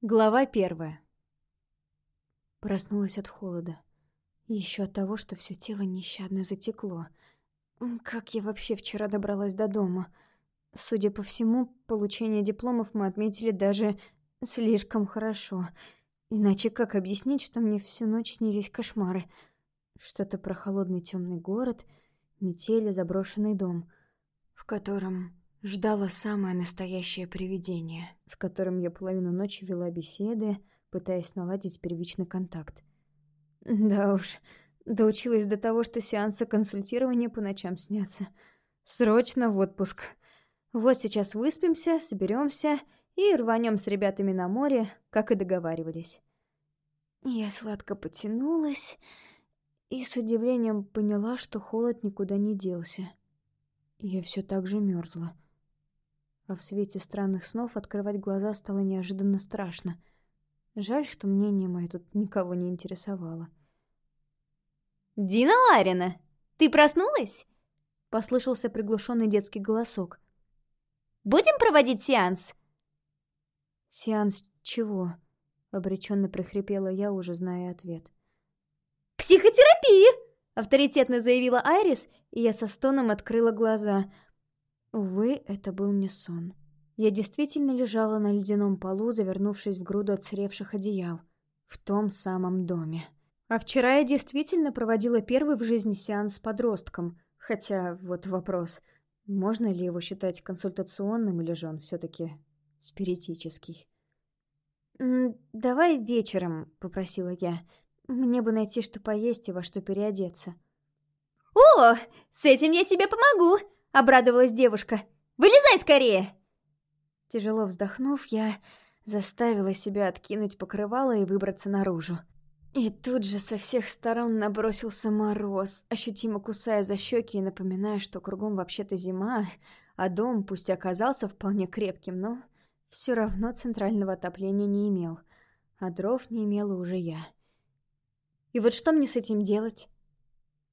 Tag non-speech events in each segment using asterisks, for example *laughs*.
Глава первая. Проснулась от холода. Еще от того, что все тело нещадно затекло. Как я вообще вчера добралась до дома? Судя по всему, получение дипломов мы отметили даже слишком хорошо. Иначе как объяснить, что мне всю ночь снились кошмары? Что-то про холодный темный город, метели, заброшенный дом, в котором Ждало самое настоящее привидение, с которым я половину ночи вела беседы, пытаясь наладить первичный контакт. Да уж, доучилась до того, что сеансы консультирования по ночам снятся. Срочно в отпуск. Вот сейчас выспимся, соберемся и рванем с ребятами на море, как и договаривались. Я сладко потянулась и с удивлением поняла, что холод никуда не делся. Я все так же мерзла а в свете странных снов открывать глаза стало неожиданно страшно. Жаль, что мнение мое тут никого не интересовало. «Дина Ларина, ты проснулась?» — послышался приглушенный детский голосок. «Будем проводить сеанс?» «Сеанс чего?» — обреченно прихрипела я, уже зная ответ. «Психотерапии!» — авторитетно заявила Айрис, и я со стоном открыла глаза — Увы, это был не сон. Я действительно лежала на ледяном полу, завернувшись в груду отсыревших одеял. В том самом доме. А вчера я действительно проводила первый в жизни сеанс с подростком. Хотя, вот вопрос, можно ли его считать консультационным или же он все-таки спиритический? «Давай вечером», — попросила я. «Мне бы найти, что поесть и во что переодеться». «О, с этим я тебе помогу!» — обрадовалась девушка. «Вылезай скорее!» Тяжело вздохнув, я заставила себя откинуть покрывало и выбраться наружу. И тут же со всех сторон набросился мороз, ощутимо кусая за щеки и напоминая, что кругом вообще-то зима, а дом, пусть и оказался вполне крепким, но все равно центрального отопления не имел, а дров не имела уже я. И вот что мне с этим делать?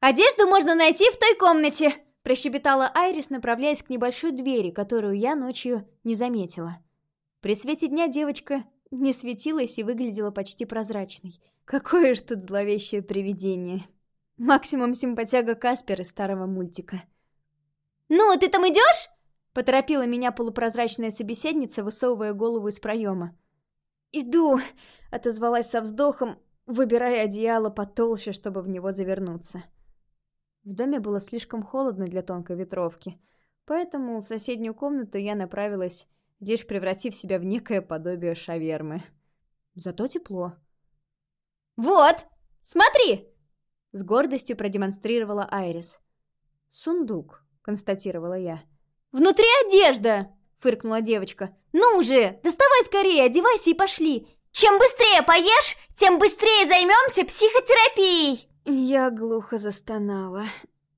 «Одежду можно найти в той комнате!» Прощебетала Айрис, направляясь к небольшой двери, которую я ночью не заметила. При свете дня девочка не светилась и выглядела почти прозрачной. Какое ж тут зловещее привидение. Максимум симпатяга Каспер из старого мультика. «Ну, ты там идешь?» Поторопила меня полупрозрачная собеседница, высовывая голову из проема. «Иду!» — отозвалась со вздохом, выбирая одеяло потолще, чтобы в него завернуться. В доме было слишком холодно для тонкой ветровки, поэтому в соседнюю комнату я направилась, лишь превратив себя в некое подобие шавермы. Зато тепло. «Вот! Смотри!» С гордостью продемонстрировала Айрис. «Сундук», — констатировала я. «Внутри одежда!» — фыркнула девочка. «Ну же, доставай скорее, одевайся и пошли! Чем быстрее поешь, тем быстрее займемся психотерапией!» Я глухо застонала.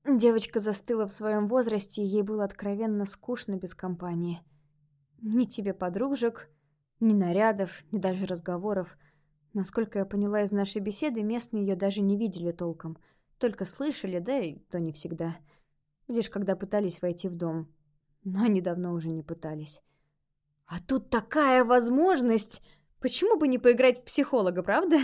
Девочка застыла в своем возрасте, ей было откровенно скучно без компании. Ни тебе подружек, ни нарядов, ни даже разговоров. Насколько я поняла из нашей беседы, местные ее даже не видели толком. Только слышали, да и то не всегда. Лишь когда пытались войти в дом. Но они давно уже не пытались. А тут такая возможность! Почему бы не поиграть в психолога, правда?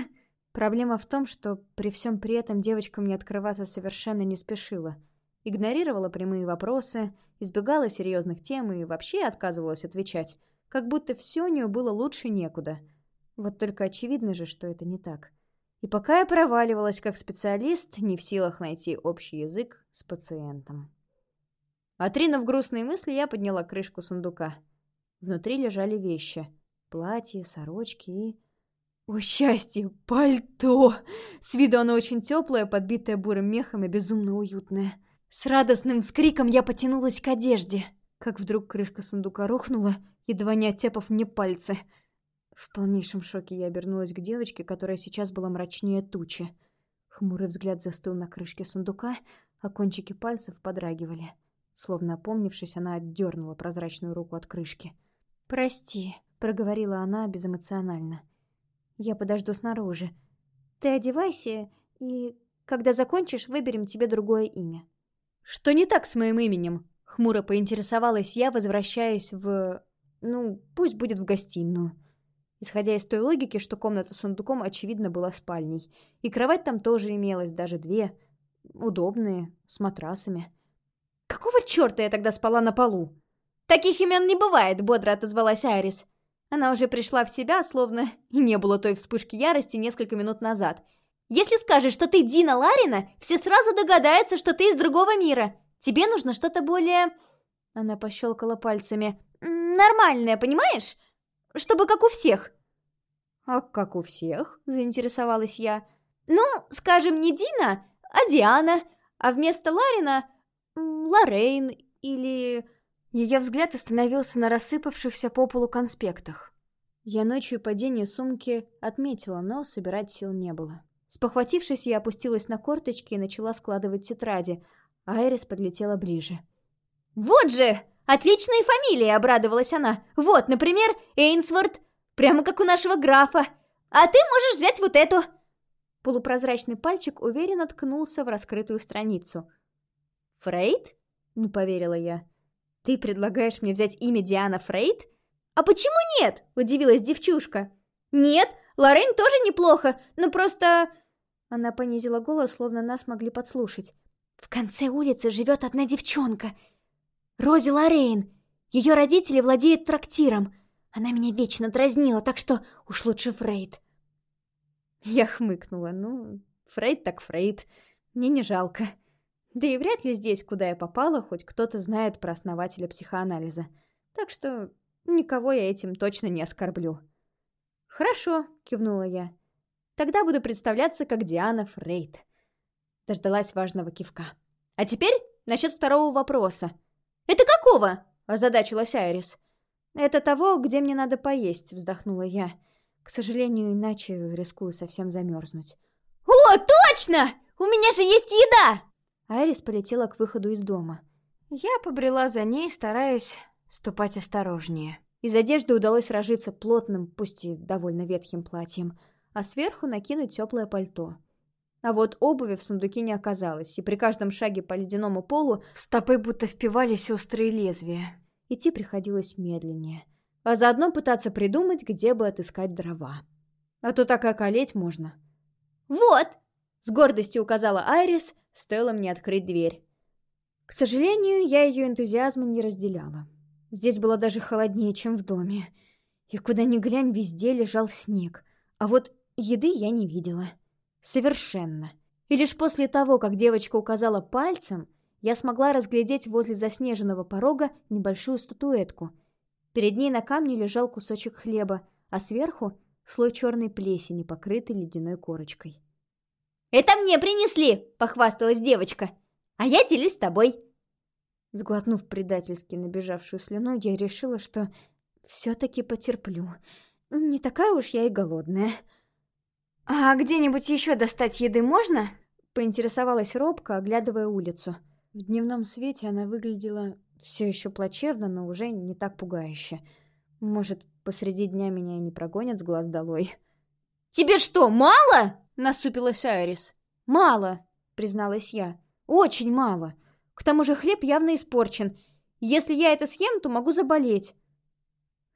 Проблема в том, что при всем при этом девочка мне открываться совершенно не спешила. Игнорировала прямые вопросы, избегала серьезных тем и вообще отказывалась отвечать, как будто все у нее было лучше некуда. Вот только очевидно же, что это не так. И пока я проваливалась как специалист, не в силах найти общий язык с пациентом. Отринув грустные мысли, я подняла крышку сундука. Внутри лежали вещи. Платья, сорочки и о, счастье! Пальто! С виду оно очень теплое, подбитое бурым мехом и безумно уютное. С радостным вскриком я потянулась к одежде. Как вдруг крышка сундука рухнула, едва не оттепав мне пальцы. В полнейшем шоке я обернулась к девочке, которая сейчас была мрачнее тучи. Хмурый взгляд застыл на крышке сундука, а кончики пальцев подрагивали. Словно опомнившись, она отдернула прозрачную руку от крышки. «Прости», — проговорила она безэмоционально. Я подожду снаружи. Ты одевайся, и когда закончишь, выберем тебе другое имя». «Что не так с моим именем?» — хмуро поинтересовалась я, возвращаясь в... Ну, пусть будет в гостиную. исходя из той логики, что комната с сундуком, очевидно, была спальней. И кровать там тоже имелась, даже две. Удобные, с матрасами. Какого черта я тогда спала на полу? «Таких имен не бывает», — бодро отозвалась Айрис. Она уже пришла в себя, словно *laughs* и не было той вспышки ярости несколько минут назад. «Если скажешь, что ты Дина Ларина, все сразу догадаются, что ты из другого мира. Тебе нужно что-то более...» Она пощелкала пальцами. «Нормальное, понимаешь? Чтобы как у всех». «А как у всех?» – заинтересовалась я. «Ну, скажем, не Дина, а Диана, а вместо Ларина – Лоррейн или...» Ее взгляд остановился на рассыпавшихся по полу конспектах. Я ночью падение сумки отметила, но собирать сил не было. Спохватившись, я опустилась на корточки и начала складывать тетради, Айрис подлетела ближе. «Вот же! Отличные фамилии!» — обрадовалась она. «Вот, например, Эйнсворт, прямо как у нашего графа. А ты можешь взять вот эту!» Полупрозрачный пальчик уверенно ткнулся в раскрытую страницу. «Фрейд?» — не поверила я. «Ты предлагаешь мне взять имя Диана Фрейд?» «А почему нет?» – удивилась девчушка. «Нет, Лорен тоже неплохо, но просто...» Она понизила голос, словно нас могли подслушать. «В конце улицы живет одна девчонка. Рози Лорейн. Ее родители владеют трактиром. Она меня вечно дразнила, так что уж лучше Фрейд». Я хмыкнула. «Ну, Фрейд так Фрейд. Мне не жалко». Да и вряд ли здесь, куда я попала, хоть кто-то знает про основателя психоанализа. Так что никого я этим точно не оскорблю. «Хорошо», — кивнула я. «Тогда буду представляться как Диана Фрейд». Дождалась важного кивка. «А теперь насчет второго вопроса». «Это какого?» — озадачилась Айрис. «Это того, где мне надо поесть», — вздохнула я. К сожалению, иначе рискую совсем замерзнуть. «О, точно! У меня же есть еда!» Айрис полетела к выходу из дома. Я побрела за ней, стараясь ступать осторожнее. Из одежды удалось разжиться плотным, пусть и довольно ветхим платьем, а сверху накинуть теплое пальто. А вот обуви в сундуке не оказалось, и при каждом шаге по ледяному полу в стопы будто впивались острые лезвия. Идти приходилось медленнее, а заодно пытаться придумать, где бы отыскать дрова. А то так и околеть можно. «Вот!» — с гордостью указала Айрис, стоило мне открыть дверь. К сожалению, я ее энтузиазма не разделяла. Здесь было даже холоднее, чем в доме. И куда ни глянь, везде лежал снег. А вот еды я не видела. Совершенно. И лишь после того, как девочка указала пальцем, я смогла разглядеть возле заснеженного порога небольшую статуэтку. Перед ней на камне лежал кусочек хлеба, а сверху — слой черной плесени, покрытый ледяной корочкой. «Это мне принесли!» — похвасталась девочка. «А я делюсь с тобой!» Сглотнув предательски набежавшую слюну, я решила, что все-таки потерплю. Не такая уж я и голодная. «А где-нибудь еще достать еды можно?» — поинтересовалась робко, оглядывая улицу. В дневном свете она выглядела все еще плачевно, но уже не так пугающе. Может, посреди дня меня не прогонят с глаз долой. «Тебе что, мало?» — насупилась Айрис. «Мало», — призналась я. «Очень мало. К тому же хлеб явно испорчен. Если я это съем, то могу заболеть».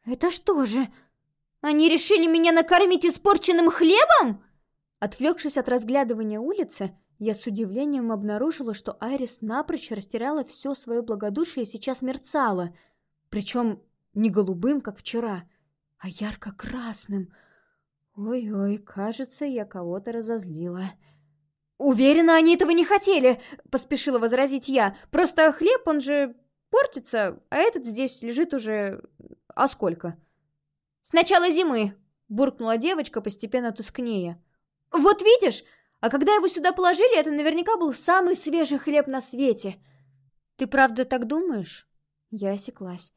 «Это что же? Они решили меня накормить испорченным хлебом?» Отвлекшись от разглядывания улицы, я с удивлением обнаружила, что Айрис напрочь растеряла все свое благодушие и сейчас мерцала. Причем не голубым, как вчера, а ярко-красным — Ой-ой, кажется, я кого-то разозлила. «Уверена, они этого не хотели!» — поспешила возразить я. «Просто хлеб, он же портится, а этот здесь лежит уже... А сколько?» «С начала зимы!» — буркнула девочка, постепенно тускнее. «Вот видишь, а когда его сюда положили, это наверняка был самый свежий хлеб на свете!» «Ты правда так думаешь?» Я осеклась.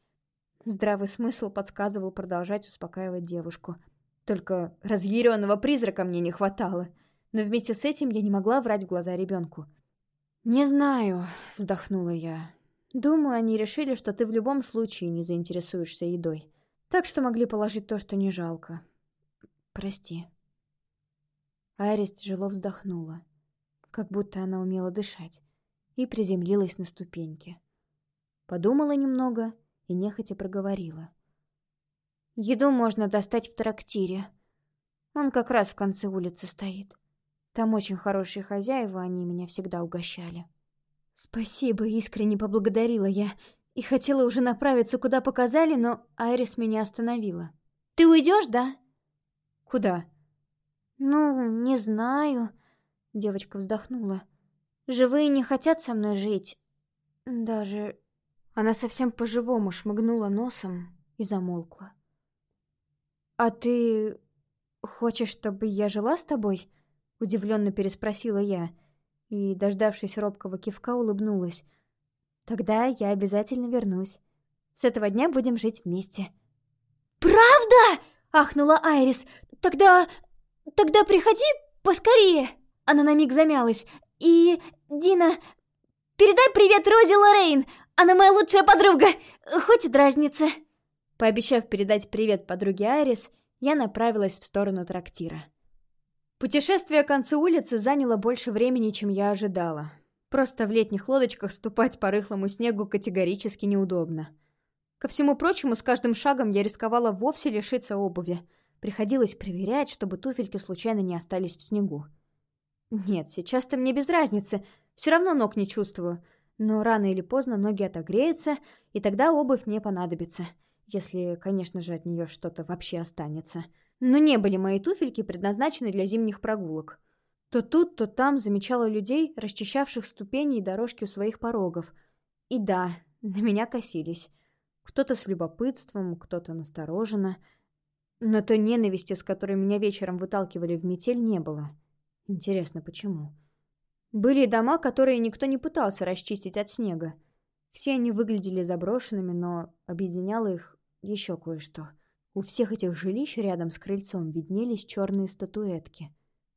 Здравый смысл подсказывал продолжать успокаивать девушку. Только разъяренного призрака мне не хватало. Но вместе с этим я не могла врать в глаза ребенку. «Не знаю», — вздохнула я. «Думаю, они решили, что ты в любом случае не заинтересуешься едой. Так что могли положить то, что не жалко. Прости». Айрис тяжело вздохнула, как будто она умела дышать, и приземлилась на ступеньки. Подумала немного и нехотя проговорила. Еду можно достать в трактире. Он как раз в конце улицы стоит. Там очень хорошие хозяева, они меня всегда угощали. Спасибо, искренне поблагодарила я. И хотела уже направиться, куда показали, но Айрис меня остановила. «Ты уйдешь, да?» «Куда?» «Ну, не знаю», — девочка вздохнула. «Живые не хотят со мной жить. Даже...» Она совсем по-живому шмыгнула носом и замолкла. «А ты хочешь, чтобы я жила с тобой?» — удивленно переспросила я, и, дождавшись робкого кивка, улыбнулась. «Тогда я обязательно вернусь. С этого дня будем жить вместе». «Правда?» — ахнула Айрис. «Тогда... тогда приходи поскорее!» Она на миг замялась. «И... Дина... Передай привет Розе Лоррейн! Она моя лучшая подруга! Хоть и дразнится!» Пообещав передать привет подруге Айрис, я направилась в сторону трактира. Путешествие к концу улицы заняло больше времени, чем я ожидала. Просто в летних лодочках ступать по рыхлому снегу категорически неудобно. Ко всему прочему, с каждым шагом я рисковала вовсе лишиться обуви. Приходилось проверять, чтобы туфельки случайно не остались в снегу. Нет, сейчас-то мне без разницы, все равно ног не чувствую. Но рано или поздно ноги отогреются, и тогда обувь мне понадобится. Если, конечно же, от нее что-то вообще останется. Но не были мои туфельки предназначены для зимних прогулок. То тут, то там замечала людей, расчищавших ступени и дорожки у своих порогов. И да, на меня косились. Кто-то с любопытством, кто-то настороженно. Но той ненависти, с которой меня вечером выталкивали в метель, не было. Интересно, почему? Были дома, которые никто не пытался расчистить от снега. Все они выглядели заброшенными, но объединяло их еще кое-что. У всех этих жилищ рядом с крыльцом виднелись черные статуэтки.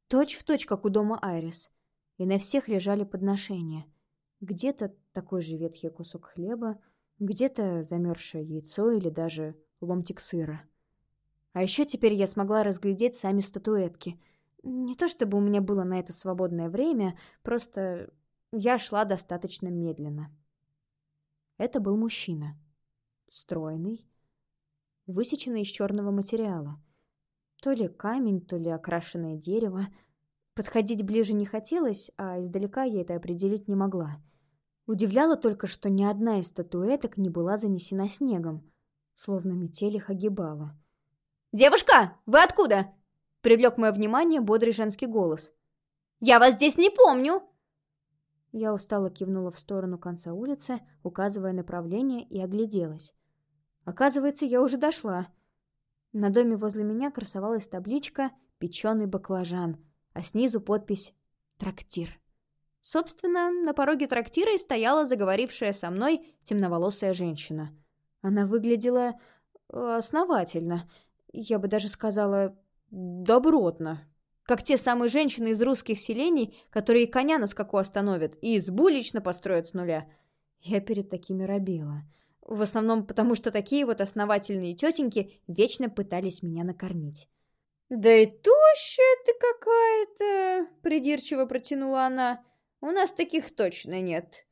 Точь в точь, как у дома Айрис. И на всех лежали подношения. Где-то такой же ветхий кусок хлеба, где-то замерзшее яйцо или даже ломтик сыра. А еще теперь я смогла разглядеть сами статуэтки. Не то чтобы у меня было на это свободное время, просто я шла достаточно медленно. Это был мужчина. Стройный, высеченный из черного материала. То ли камень, то ли окрашенное дерево. Подходить ближе не хотелось, а издалека я это определить не могла. Удивляло только, что ни одна из статуэток не была занесена снегом, словно метель их огибала. «Девушка, вы откуда?» — привлек мое внимание бодрый женский голос. «Я вас здесь не помню!» Я устало кивнула в сторону конца улицы, указывая направление, и огляделась. Оказывается, я уже дошла. На доме возле меня красовалась табличка «Печеный баклажан», а снизу подпись «Трактир». Собственно, на пороге трактира и стояла заговорившая со мной темноволосая женщина. Она выглядела э, основательно, я бы даже сказала добротно, как те самые женщины из русских селений, которые коня на скаку остановят и избу лично построят с нуля. Я перед такими робела. В основном потому, что такие вот основательные тетеньки вечно пытались меня накормить. «Да и тощая ты какая-то!» — придирчиво протянула она. «У нас таких точно нет.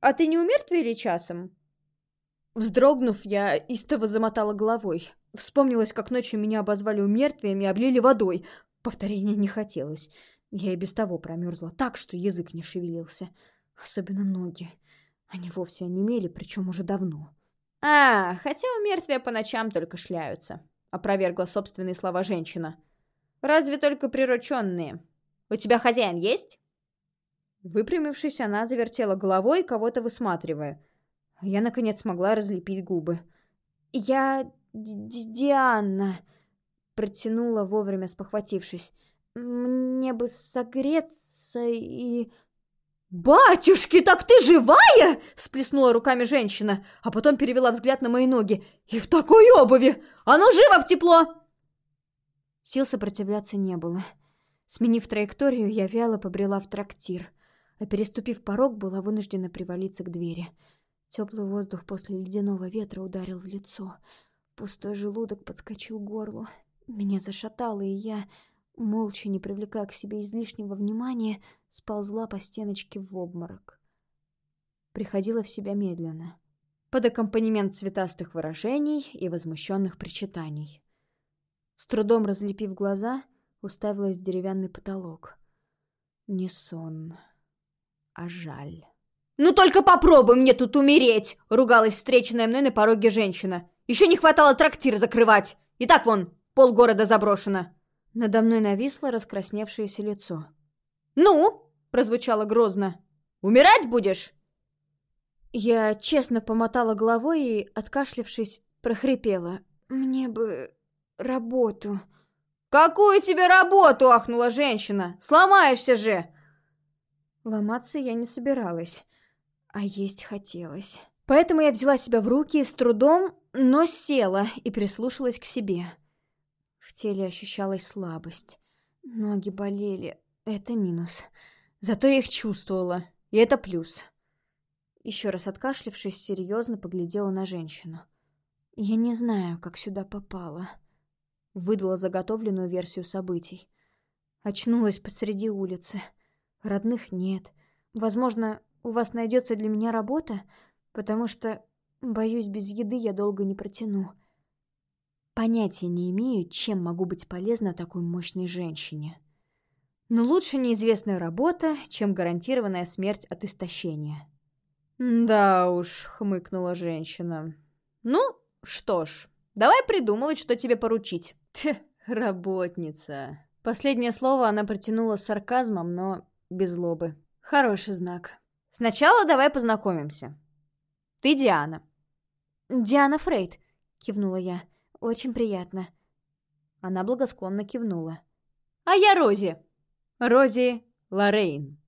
А ты не умертвили часом?» Вздрогнув, я истово замотала головой. Вспомнилось, как ночью меня обозвали умертвием и облили водой. Повторения не хотелось. Я и без того промерзла так, что язык не шевелился. Особенно ноги. Они вовсе онемели, причем уже давно. «А, хотя у мертвия по ночам только шляются», — опровергла собственные слова женщина. «Разве только прирученные. У тебя хозяин есть?» Выпрямившись, она завертела головой, кого-то высматривая. Я, наконец, смогла разлепить губы. «Я... Диана...» Протянула вовремя, спохватившись. «Мне бы согреться и...» «Батюшки, так ты живая?» – сплеснула руками женщина, а потом перевела взгляд на мои ноги. «И в такой обуви! А ну, живо в тепло!» Сил сопротивляться не было. Сменив траекторию, я вяло побрела в трактир, а переступив порог, была вынуждена привалиться к двери. Теплый воздух после ледяного ветра ударил в лицо. Пустой желудок подскочил к горлу. Меня зашатало, и я, молча, не привлекая к себе излишнего внимания, сползла по стеночке в обморок. Приходила в себя медленно. под аккомпанемент цветастых выражений и возмущенных причитаний. С трудом разлепив глаза, уставилась в деревянный потолок. Не сон, а жаль. «Ну только попробуй мне тут умереть!» — ругалась встреченная мной на пороге женщина. «Еще не хватало трактир закрывать! И так вон, полгорода заброшено!» Надо мной нависло раскрасневшееся лицо. «Ну?» — прозвучало грозно. «Умирать будешь?» Я честно помотала головой и, откашлявшись, прохрипела. «Мне бы работу». «Какую тебе работу?» — ахнула женщина. «Сломаешься же!» Ломаться я не собиралась, а есть хотелось. Поэтому я взяла себя в руки с трудом, но села и прислушалась к себе. В теле ощущалась слабость. Ноги болели. Это минус. Зато я их чувствовала, и это плюс. Еще раз откашлившись, серьезно поглядела на женщину. Я не знаю, как сюда попала. Выдала заготовленную версию событий. Очнулась посреди улицы. Родных нет. Возможно, у вас найдется для меня работа, потому что, боюсь, без еды я долго не протяну. Понятия не имею, чем могу быть полезна такой мощной женщине. Но лучше неизвестная работа, чем гарантированная смерть от истощения. «Да уж», — хмыкнула женщина. «Ну, что ж, давай придумывать, что тебе поручить». «Ть, работница». Последнее слово она протянула с сарказмом, но без злобы. Хороший знак. «Сначала давай познакомимся. Ты Диана». «Диана Фрейд», — кивнула я. «Очень приятно». Она благосклонно кивнула. «А я Рози. Рози Лоррейн».